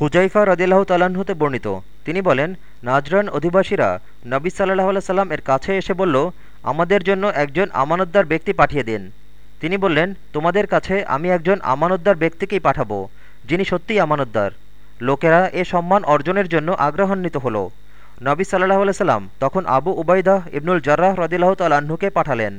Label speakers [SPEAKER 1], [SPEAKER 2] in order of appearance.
[SPEAKER 1] হুজাইফা রদিল্লাহ তাল্লাহ্নতে বর্ণিত। তিনি বলেন, নাজরান অধিবাসীরা নবী সাল্লাহ সাল্লাম এর কাছে এসে বলল, আমাদের জন্য একজন আমানতদার ব্যক্তি পাঠিয়ে দিন। তিনি বললেন, তোমাদের কাছে আমি একজন আমানতদার ব্যক্তিকেই পাঠাবো, যিনি সত্যিই আমানতদার। লোকেরা এ সম্মান অর্জনের জন্য আগ্রহান্বিত হল। নবী সাল্লাহ সাল্লাম তখন আবু উবাইদাহ ইবনুল জার্রাহ রদিল্লাহ তাল্লাহ্নকে পাঠালেন।